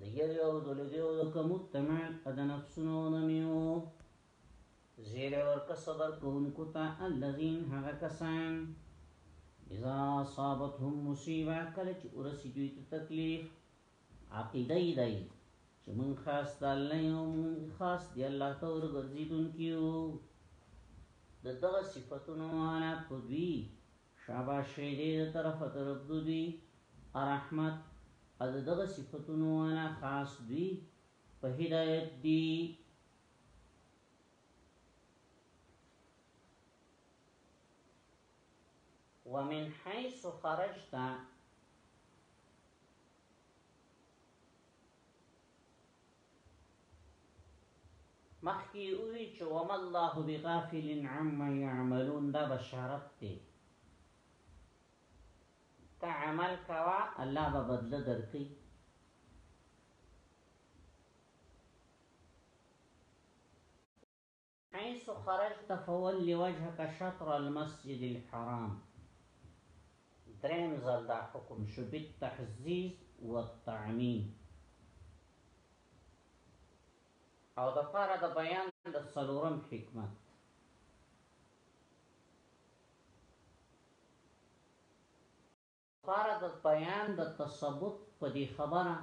د یوی او دلګی او د کمود تمام ادنفسونو نمیو زیر ورک صبر کونکو تا اللذین حق کسان اذا صابتهم مصیبه کلچ ارسی دوی تکلیف عقیده دی چې مون خاص د الله یو مون خاص دی الله ته ورګرځیدون کیو د دغه صفاتونو انا پدوی شاباش شیدې د طرفه ترددی ارحمت او د دغه صفتونو والا خاص دوی په هدایت دی. ومن حيث خرجت مخکې وی چې وما الله بغافل عما يعملون دا بشارت دی ته عمل کوا الله به بدله درکې حيث خرجت فول وجهك شطر المسجد الحرام دریم ځل دا حکم شو بالتحزیز والتعمیم او د پاره د بیان د څلورم حکمت لپاره د بیان د تثبت په دې خبره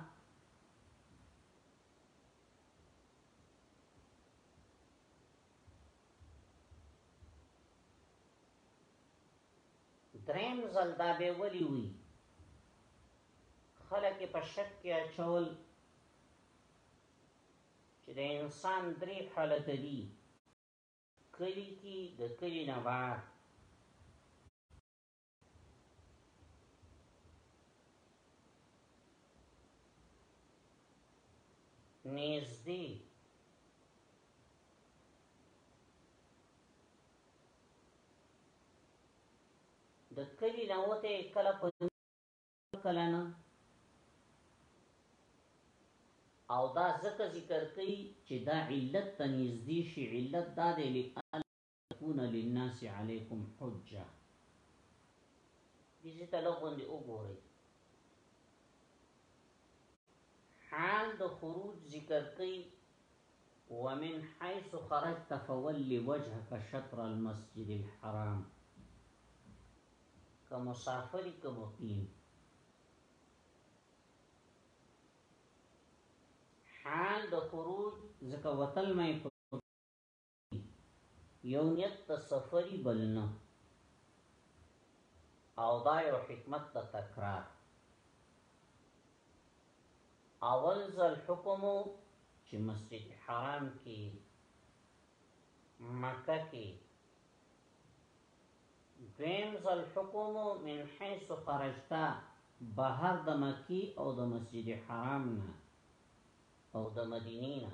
دریم ځل دا به ولي وي خلک په شک کې اچول چې د انسان درې حالت دي کلی کې د کلی نه بار نږدې د کلی نه وته کله په کله نه او دا ځکه ذکر کوي چې دا علت ته نږدې شي علت دا دی لئن تكون للناس عليكم حجه دې ته لغون دی وګورئ حال د خروج ذکر کوي ومن حيث خرجت فول وجهك شطر المسجد الحرام كمسافر كمقيم حال د خروج ذکر وتل مې یو نیت ته سفری بل نه او دا یو حکمت ته تکرار اول ځل حکم چې مسجد حرام کې مکه کې دویم ځل حکم من حيث خرجتا بهر د مکی او د مسجد حرام نه او د مدینې نه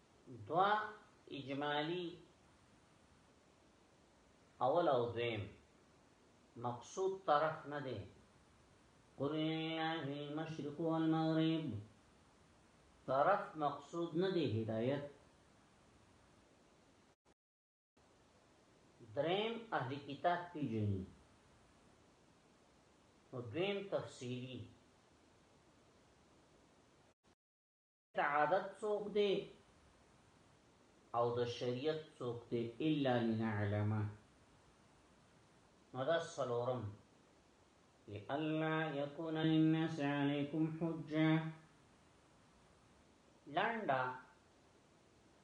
دوه اجمالی اول او دویم مقصود طرف نه دی قل لله المشرق والمغرب طرف مقصود نه دی هدایت دریم اهل کتاب پیجنی او دویم تفصیلی عادت څوک دی او د شریعت څوک دی الا لنعلم نو دا سلورم لئلا يكون للناس عليكم حجه لنډه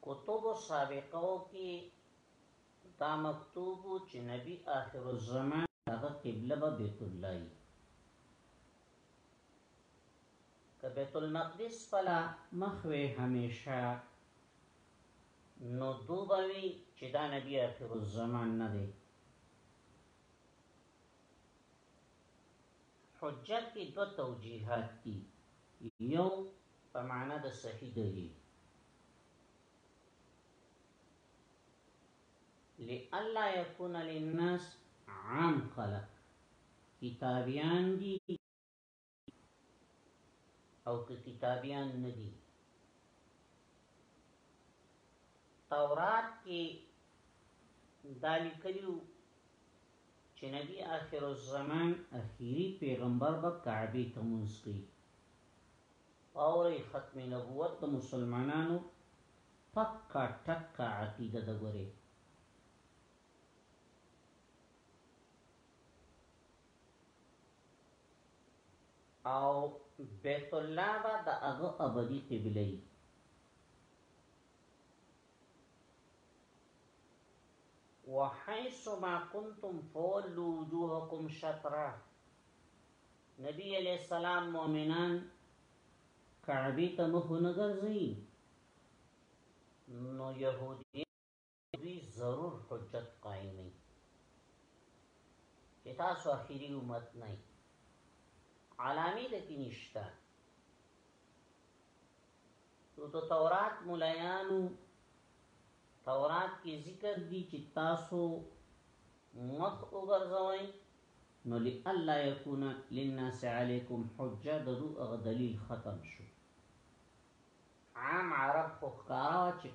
کتب سابقو کې دا مکتوب چې نبی آخر الزمان هغه قبله به بیت الله وي که بیت المقدس پلا مخوي همیشه نو دوبوي چې دا نبی اخر الزمان نه دی حجت کې دو توجیهات دي یو په معنا د صحیح دلیل لئلا يكون للناس عام خلق کتابیان دي او که کتابیان ندي تورات کې دالی کلیو چې نبی آخر الزمان اخیری پیغمبر به کعبه ته منځ کوي اورئ ختم نبوت د مسلمانانو پکه ټکه عقیده ده ګورئ او بیت الله با د هغه ابدي قبله ای وحيث ما كنتم فولوا وجوهكم شطره نبی علیہ السلام مومنان کعبی ته مخ نه ګرځي نو يهودي دوی ضرور حجت قائمي چې تاسو اخیری امت نه علامی د کې نشتا نو ته تورات مولایانو تورات کې ذکر دي چې تاسو مخ وګرځوئ نو لئلا يكون للناس عليکم حجه د دوئ هغه دليل ختم شو. عام عرب خو ښکاره وه چې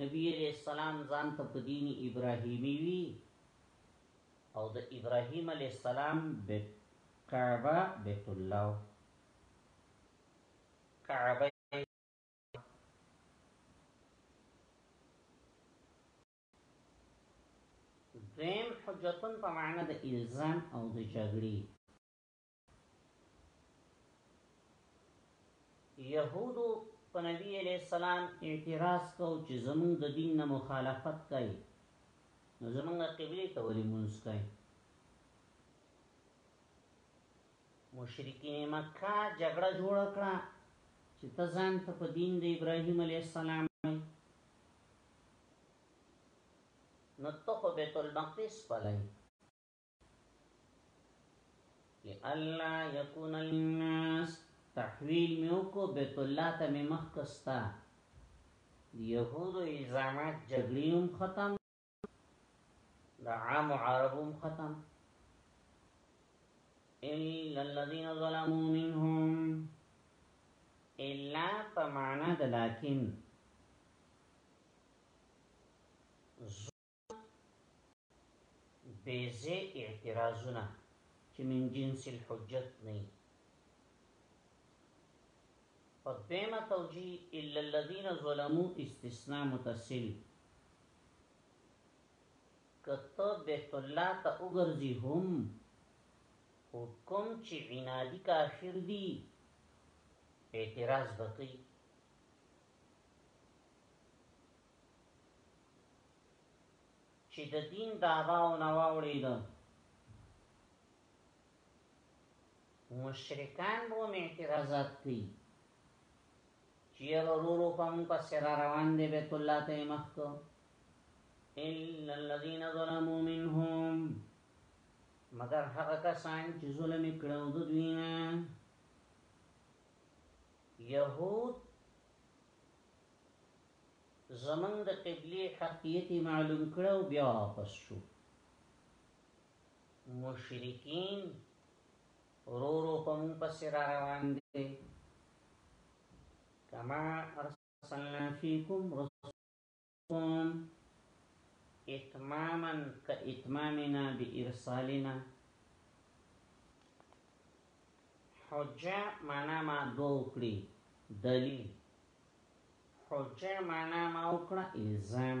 نبي عليه السلام ځان ته په دين ابراهيمي وي او د ابراهيم عليه السلام بيت کعبه بيت الله وه. کعبه يې وه. دویم حجتون په معنا د الزام او د جګړې يهودو په نبی عليه السلام اعتراض کو چې زمون د دین نه مخالفت کوي نو زمونږ قبله ته ولې مونږ کوي مشرکین مکه جګړه جوړ کړه چې ته ځان ته په دین د ابراهیم علی السلام نو ته خو بیت المقدس پلای ای الله یکون للناس تحویل میو کو بیت الله ته می مخ کستا یهودو ایزامات جګړیوم ختم دا عام عربوم ختم الا الذين ظلموا منهم الا فمعنى لكن زور بیزه اعتراضونه چې من جنس الحجت نه په دیمه توجیه الا الذين ظلموا استثناء متصل کته بیت الله ته وګرځي هم حکم چې عنادي کافر دي اعتراض وکړي چې د دین دعوا او نواوړي ده مشرکان به اعتراضات کوي چې ورورو په موږ په سر روان دي بیت الله ته مخ کو الا الذين ظلموا منهم مگر هغه کسان چې ظلم کړو د دوی نه یهود زمنګ د قبلی حقیقی معلوم کړو بیا واپس شو مشرکین رو رو پم پس را روان دی کما ارسلنا فیکم رسول کون اتماما که اتمامنا بی ارسالنا حجه معنا ما دو وکړي دلیل حجه معنا ما وکړه الزام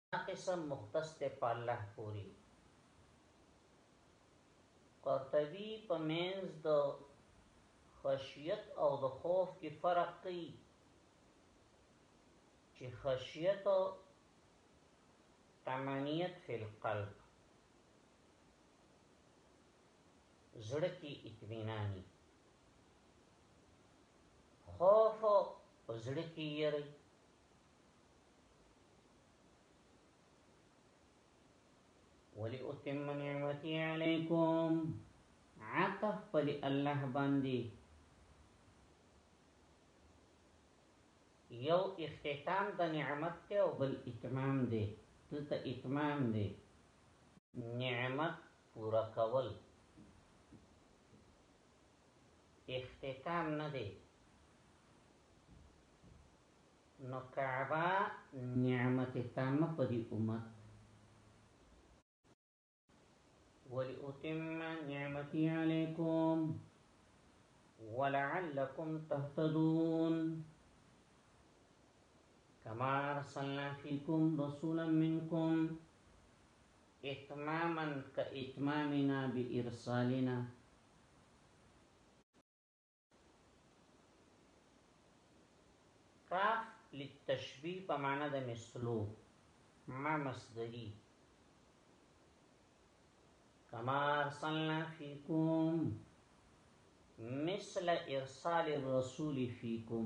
دا قسم مختص ته په الله پوری. قرطبی په مینز د خشیت او د خوف کی فرق کئی چه خشیت تمنیت فی القلب زړکی اتمنانی خوف زړکی یری ولأتم نعمتي عليكم عطف پر الله باندې یو اختتام د نعمت ته او بل اتمام دی دلته اتمام دی نعمت پورا کول اختتام نه دی نو کعبه نعمت تام په دې امت ولأتم نعمتي عليكم ولعلكم تهتدون كما أرسلنا فيكم رسولا منكم إتماما كإتمامنا بإرسالنا کاف للتشبیه په معنا د مثلو ما مصدری کما ارسلنا فیکم مثل ارسال الرسول فیکم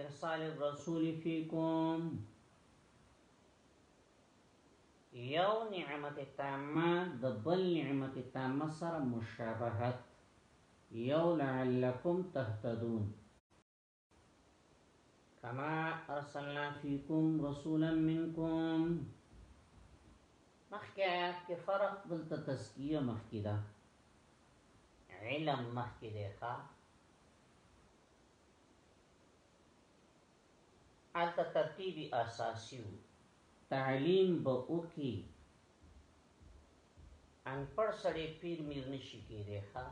ارسال الرسول فیکم یو نعمت تامه د بل نعمت تامه سره مشابهت یو لعلکم تهتدون کما ارسلنا فیکم رسولا منکم مخکې آیات کې فرق دلته تسکیه مخکې ده علم مخکې ده ښا الته ترتیب اساسی وو تعلیم به وکی انپړ سړی پیر میر نشی کیدی ښا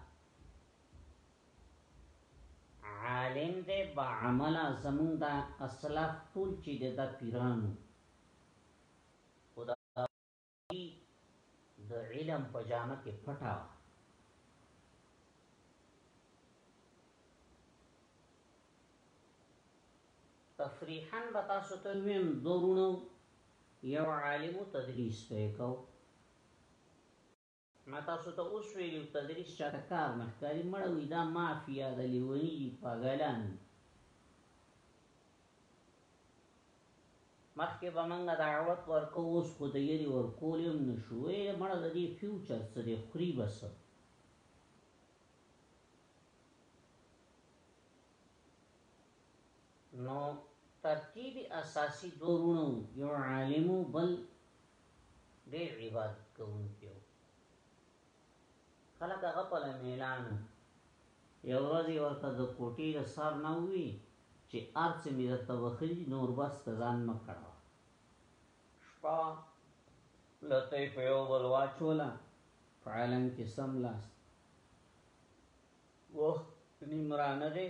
عالم دی با عمل زمون دا اسلاف ټول چې د پیرانو د علم په جامه کې پټه وه تفریحا به تاسو ته ویم دورونو یو عالم تدریس پرې کو ما تاسو ته اوس ویلو تدریس چاته کار نه ښکاري مړه وي دا مافیا د لیوني پاګلان دي مخکې به موږ دعوت ورکو اوس خو د یری ورکول هم نه شو ای مړه د دې فیوچر څه دی خوري به څه نو ترتیب اساسی دو رونو یو عالمو بل ډیر عبادت کوونکیو خلک هغه په میلان یو ورځ ورته د کوټې د سر نه وی چې ارڅ می درته وخلی نور بس ځان مکړه شپه لته په یو بل واچوله په عالم کې سم لاس وخت نیمرانه دی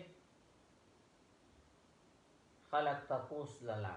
خلک تپوس للا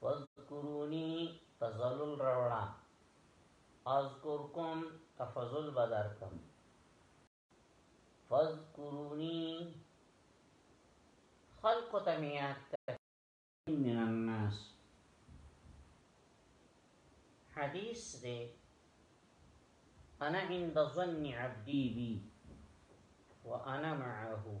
فاذکرونی تزلل روڑا اذکرکم تفضل بدرکم فاذکرونی خلق تمیات من الناس حديث ده أنا عند ظن عبدي بي وأنا معه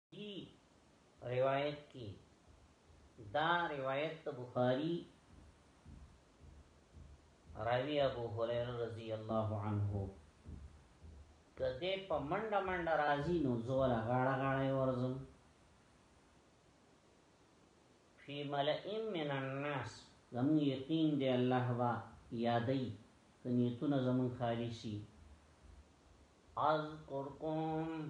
دی روایت کی دا روایت ته بخاری راوی ابو هريره رضی الله عنه کده په منډه منډه راځي نو زوله غاړه غاړه ورزم فی ملئم من الناس زمون یقین دی الله با یادی کنیتون زمون خالصی اذکرکم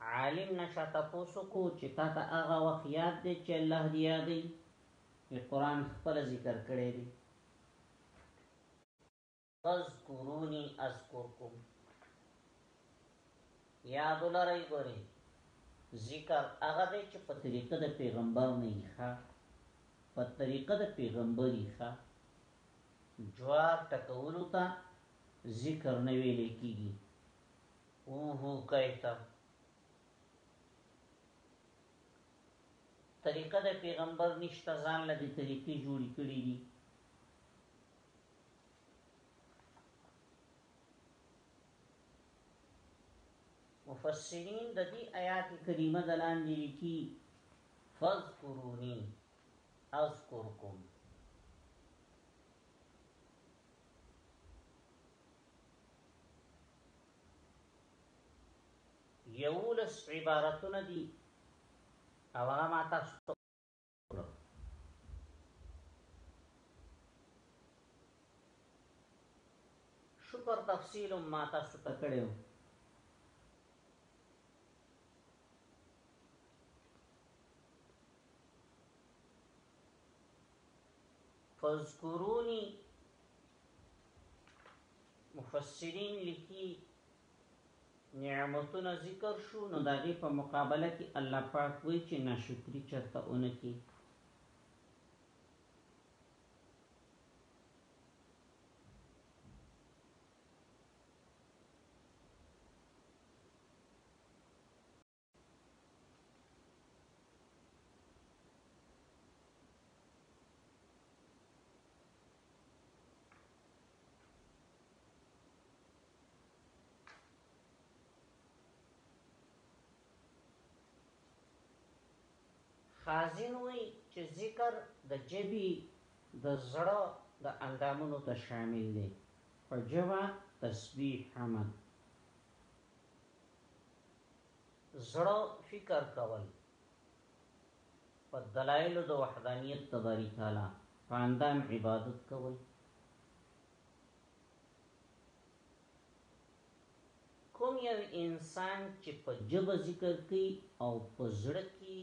عالم نه چا تپوس وکړو چې تا ته هغه وخت یاد دی چې الله دې یادوي چې قرآن خپله ذکر کړی دی فذکرونی اذکرکم یاد لرئ ګوري ذکر هغه دی چې په طریقه د پیغمبر نه یې ښه په طریقه د پیغمبري ښه جواب ټکولو ته ذکر نه ویل کیږي او هو کایتا طریقه د پیغمبر نشته ځان له دې طریقې جوړې کړې دي مفسرین د دې آیات کریمه د لاندې لیکي فذكروني اذكركم یولس عبارتونه دي او هغه ما تاسو ته شکر تفصیل ما تاسو ته کړو فذکرونی مفسرین لیکي نعمتونه ذکر شو نو د دې په مقابله کې الله پاک وایي چې ناشکری چرته اونکي خازن وایي چې ذکر د ژبې د زړه د اندامونو ته شامل دی، په ژبه، تسبیح، حمد. زړه فکر کول په دلایل د وحدانیت تباری تعالی په اندام عبادت کول کوم یو انسان چې په جبه ذکر کوي او په زړه کې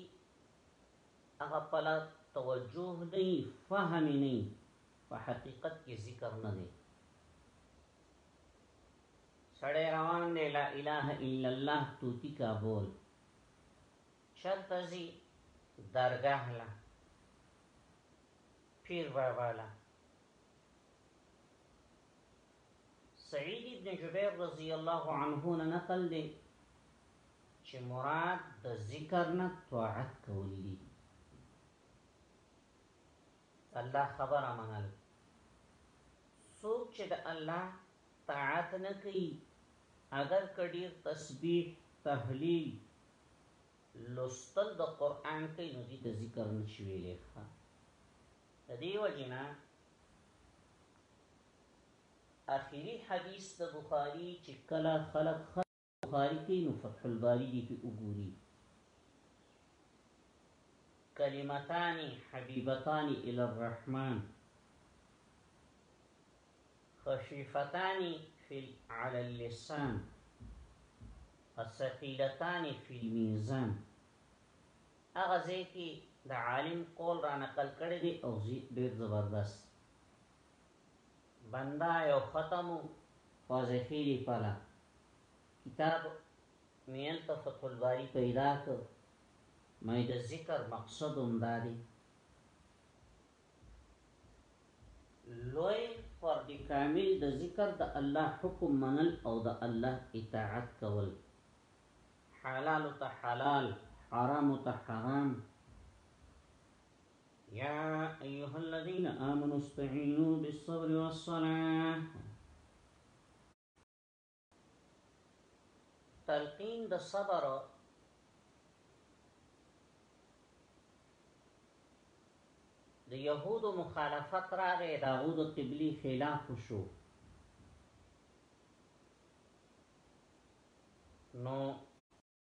هغه پلا توجه نه فهم نه په حقیقت کې ذکر نه دی سړی روان دی لا اله الا الله توتی کابول چرته زی درگاه لا پیر بابا لا سعید ابن جبیر رضی الله عنه نه نقل دی چې مراد د ذکر نه طاعت کول دي الله خبره منل څوک چې د الله طاعت نه کوي اګر که ډیر تسبیح تهلیل لوستل د قران کوي نو دې د ذکر نشي ویلې ښه د دې وجنا اخیری حدیث د بخاری چې کله خلق بخاری کی نو فتح الباری دی کی وګوری کلمتان حبیبتان الی الرحمن خفیفتان فی علی اللسان الثقیلتان فی المیزان هغه ځکه د عالم قول را نقل کړی دی او ډیر زبردست بنده یو ختم وظیفه دی پلا کتاب میل ته فتح الباری پیدا ک مې د ذکر مقصد هم دا دی لوی فرد کامل د ذکر د الله حکم منل او د الله اطاعت کول حلال ته حلال حرام ته حرام يا أيها الذين آمنوا استعينوا بالصبر والصلاة تلقين د صبر د يهود مخالفت راغې داود قبلي خلاف شو نو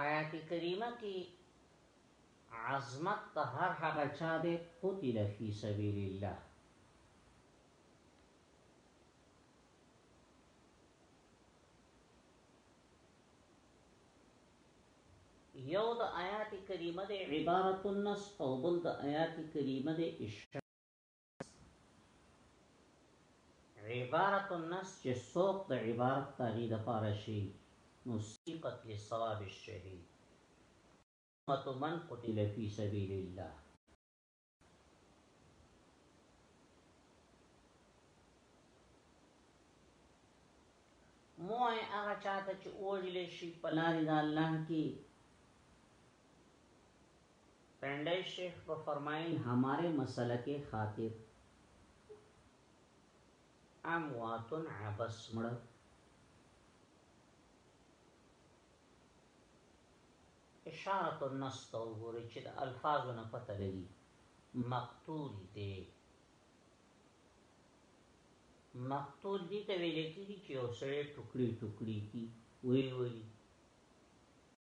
آیات کریمه کې عظمت د هر هغه چا دی قتل فی سبیل الله یو د آیات کریمه د عبارت النص او بل د آیات کریمه د اشاره عبارت الناس چې سوق د عبارت تاغي د پاره شي نو سیقت لثواب الشهید امت من قتل فی سبیل الله موه هغه چاته چې اوجل شي په لارې د الله کې پنډی شیخ په فرمایي هماره مسله کې خاطر اموات عبس مړ اشاره النص ته وګورئ چې د الفاظو نه پته لګي مقتول دی مقتول دي ته ویل کېږي چې یو سړی ټوکړي ټوکړي کی وی وی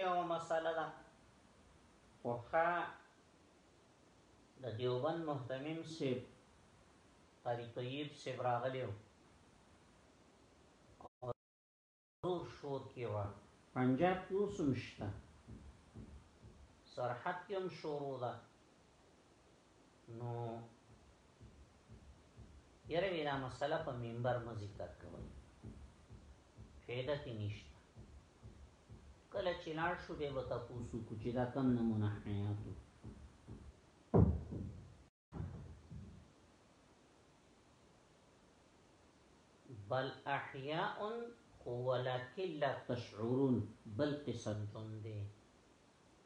یو مسله ده وخا د دیوبند محتمم سیب قاری طیب سیب راغلیو او زور شور کی وا پنجاب کی اوسم شتا سرحد کیم شورو ده نو یره وینا مسله په منبر مو ذکر کوي فایده تی نشته کله چې لاړ شو به وتا پوسو کو چې دا کم نمونه حیاتو بل احیاء ولكن لا تشعرون بل قصد جون دی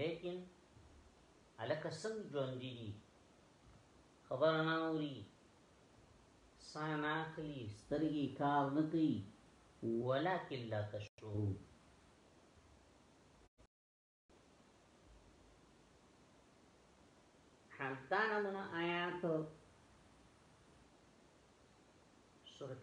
لیکن الکه څنګه ژوندې دي خبر نه اوري سانا خلی سترګي کار نه کوي ولکن لا تشعرون حتا نمونه آیات سورت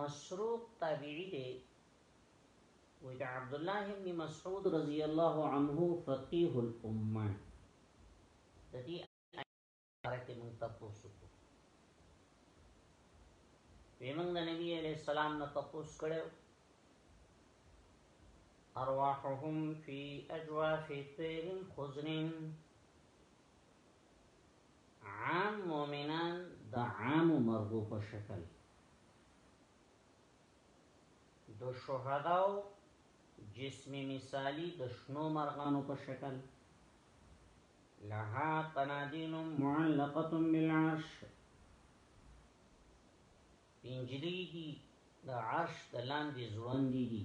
مسروق تابعی دی وی دا عبدالله ابن مسعود رضی الله عنه فقیه الامه دا دی آیت منتفوسو وی منگ دا نبی علیہ السلام نتفوس کرو ارواحهم فی اجواف طیر خزرین عام مؤمنان د عام مرغو په شکل د شهداو جسم مثالی د شنو مرغانو په شکل لها قنادین معلقه بالعرش پنجلی دی د عرش د لاندې ځوان دي دي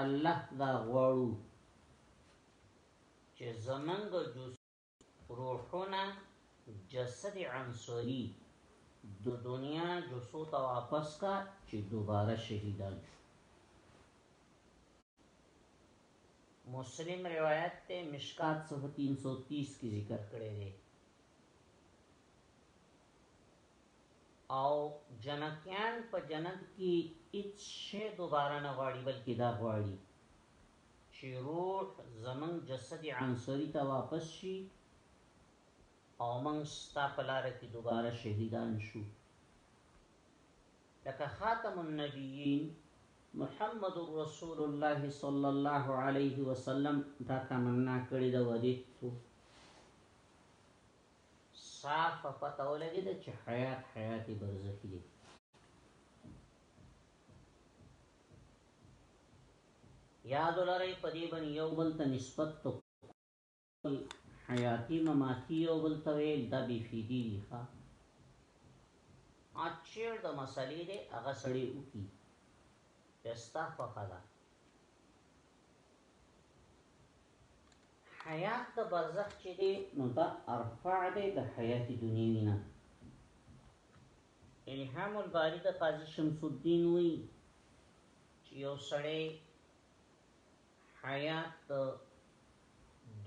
الله دا غواړو چې زمنګ جس روحونه جسد عنصری د دنیا جسو ته واپس کا چې دوباره شهیدان شو مسلم روایت ته مشکات صفحه 330 کې ذکر کړی دی او جنتیان په جنت کې هیڅ شی دوباره نه غواړي بلکې دا غواړي چې روح زمنګ جسد عنصری ته واپس شي او موږ ستا په لار کې دوباره شهیدان شو لکه خاتم النبیین محمد رسول الله صلی الله علیه وسلم دا تمنا کړې ده ودیتو صاف په پته ولګي دا چې حیات حیات برزخی دی یاد لرئ په دې باندې یو بل ته نسبت تو حیاتی مماتی یو بل ته ویل دا بی فیدی دی ښا اچیر د مسلې دې هغه سړی وکي پستا خوخه ده حیات د برزخ چې دی نو دا ارفع دی د حیات دنیوی نه الهام الباری د قاضی شمس الدین وی چې یو سړی حیات د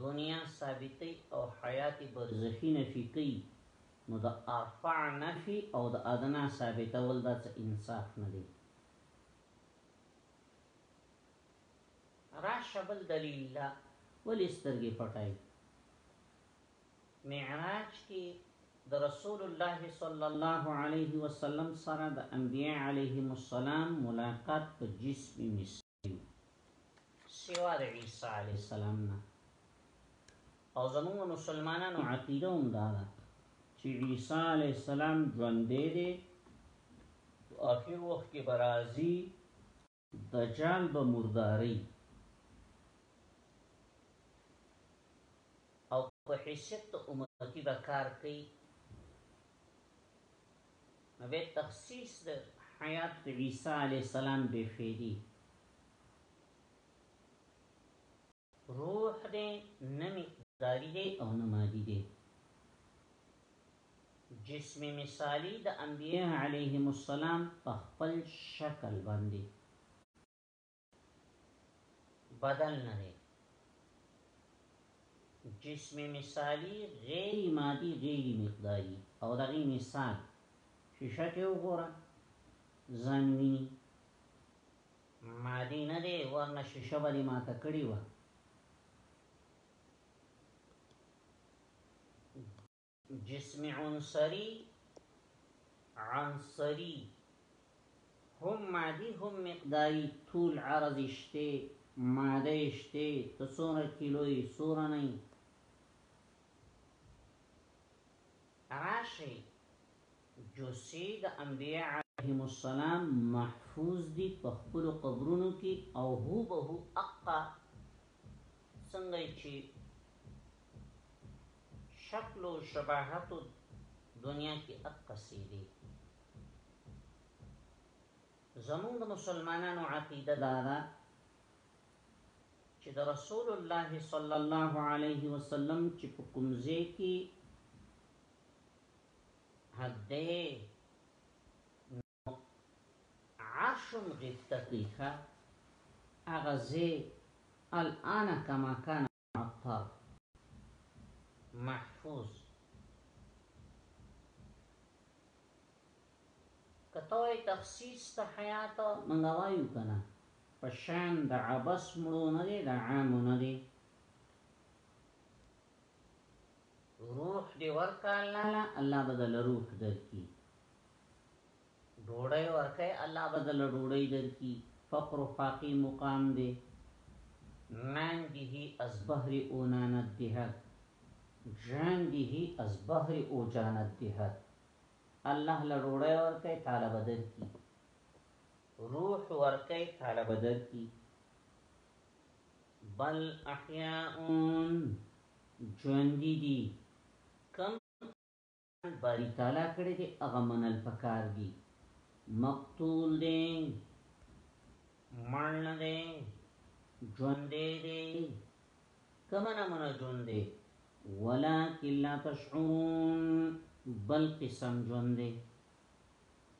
دنیا ثابتی او حیات برزخی نفی کوي نو د ارفع نفی او د ادنا ثابتول دا څه انصاف نه دی راشه بل دلیل ده ولی سترګې پټای معراج کې د رسول الله صلی الله علیه وسلم سره د انبیاء علیهم السلام ملاقات په جسم مثل سوا د عیسی علی السلام نه او زموږ مسلمانانو عقیده هم دا ده چې عیسی علی السلام ژوندې دي اخر وخت کې برازي دجال به مرداري او په حیثیت ته امتی به کار کوي نو به تخصیص د حیات د عیسی علی السلام به فیدی روح دی نه مقداری دی او نه مادی دی جسم مثالی د انبیاء علیهم السلام په خپل شکل باندې بدل نه دی جسم مثالی غیر مادی غیر مقداری او دغه مثال شیشه کې وګوره ځان ویني مادي نه دی ورنه شیشه به دی ماته کړی وه جسم عنصری عنصری هم مادی هم مقداری طول عرض اشته ماده اشته تسونه کیلوی سوره نئی راشی جوسې د انبياء عليهم السلام محفوظ دي په خپلو قبرونو کې او هو به هو اقا څنګه چې شکل او شباهت دنیا کې اقا سي دي زمون د مسلمانانو عقیده دا ده چې د رسول الله صلی الله علیه وسلم چې په کوم ځای کې حد نو عرش غفتقی خا اغزه الان کما کان معطر محفوظ کتوی تخصیص ته حیات منګوایو کنه پشان د عبس مړو نه دی د عام نه دی روح دی ورکا الله لا الله بدل روح درکی ډوړی ورکای الله بدل ډوړی درکی فقر فاقی مقام دی من به از بحر اونانت دهد جان به از بحر او جانت دهد الله له ډوړی ورکای طالب درکی روح ورکای طالب درکی بل احیاءون ژوندی دی کم باری تعالی کړی دی هغه منل پکار دی مقتول دی مړ نه دی ژوندی دی کم نه منه ژوندی ولکن لا تشعرون بل قسم ژوندی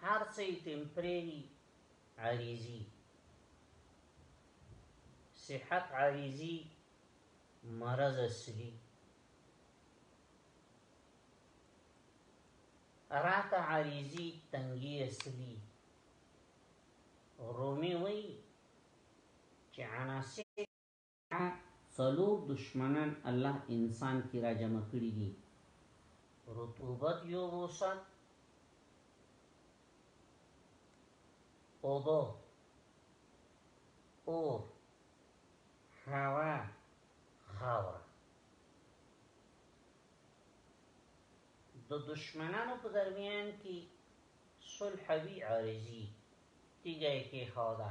هر څه یې تمپرري عریضي صحت عریضي مرض اصلي راته عریضي تنګي اصلي رومي وی چې عناصر څلور دشمنان الله انسان کی را جمع کړی دی رطوبت یوبوسه اوبه اور هوا خاوره د دشمنانو په درمیان کې صلح وی عارضی تیګه کې خودا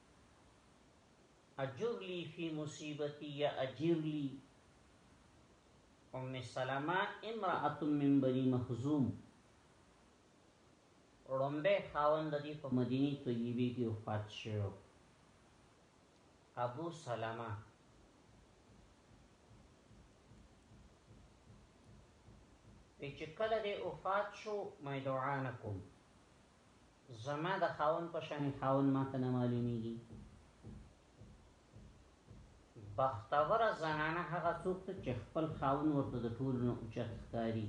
اجر لی فی مصیبتی یا اجر لی ام سلمہ امرأة من بنی مخزوم رنبه خاوند دی په مدینی طیبی کی وفات شو ابو سلمہ وی چې کله دی وفات شو مې دعا نکوم زما د خاون په شان خاون ماته نه معلومیږي بختور زنانه هغه څوک ته چې خپل خاون ورته د ټولو نه اوچت ښکاری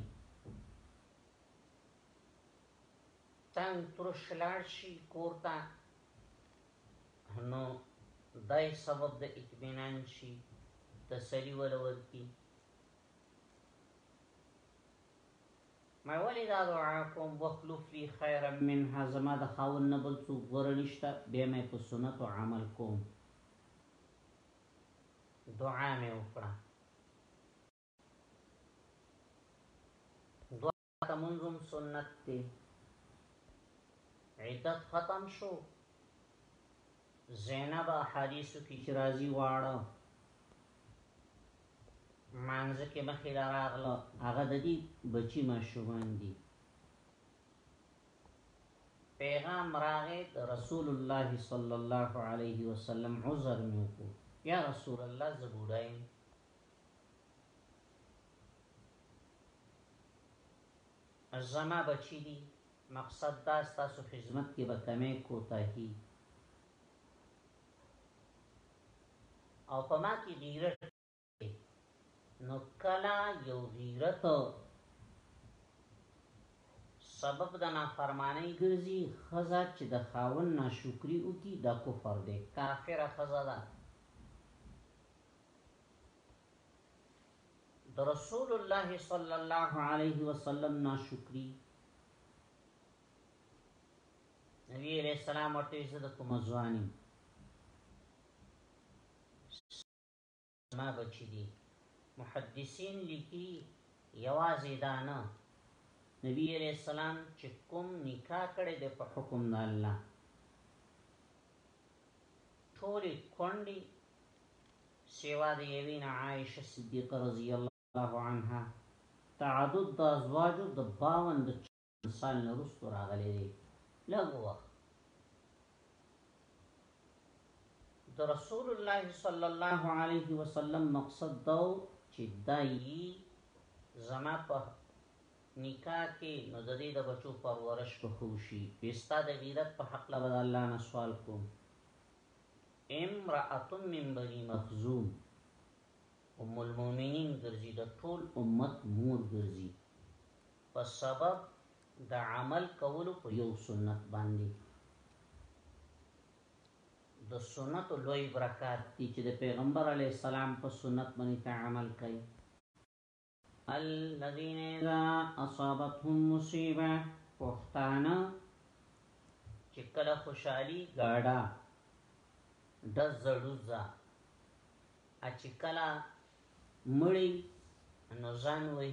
تنگ ترش لاړ شي کور ته نو دای سبب د اطمینان شي تسلی ولور کی ما ولی دا دعا کوم وخلف لی خیرا منها زما د خاوند نه بل څوک غوره نشته بیا می په سنتو عمل کوم دعا می وکړه دعا تمنزم سنت دی عدت ختم شو زینب حدیثو کی چرازی واړه مانځ کې مخې راغلو هغه د دې بچی ماشومان دي پیغام راغې د رسول الله صلی الله علیه وسلم عذر مې کو یا رسول الله زبوډای زما بچی دي مقصد دا ستاسو خدمت کې به کمې کوتاهي او په ما کې غیرت نو کلا یو غیرت سبب د نافرمانی ګرځي خزا چې د خاون ناشکری وکي د کفر دی کافر خزا ده د رسول الله صلی الله علیه وسلم ناشکری نبی علیہ السلام ورته زه د کوم ځواني ما بچی دي محدثین لیکي یوازې دا نه نبی علیہ السلام چې کوم نکاح کړي د په حکم د الله ټول کونډي سیوا د یوین عائشه صدیقه رضی الله عنها تعدد د ازواجو د باوند انسان نه رستو راغلی دی لږ وخت د رسول الله صلی الله علیه وسلم مقصد دا چې دای زما په نکاح کې نو د دې د بچو پرورش په خوشي وستا د غیرت په حق له الله نه سوال کوم امرأه من بني مخزوم ام المؤمنین ګرځي د ټول امت مور ګرځي په سبب د عمل کولو په یو سنت باندې د سنت لوی برکات دي چې د پیغمبر علی السلام په سنت باندې ته عمل کوي الذين اذا اصابتهم مصيبه پښتانه چې کله خوشحالي گاډا د زړوزا اچ کلا مړی نو ځان وهي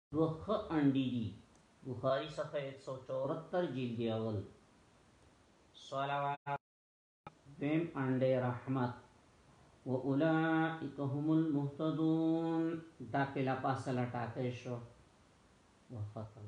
دوه ښه انډي دي بخاری صفحه 174 جلد اول صلوات دیم انډي رحمت و اولائک هم المهتدون دا پلا پاسه لټاکې شو وختم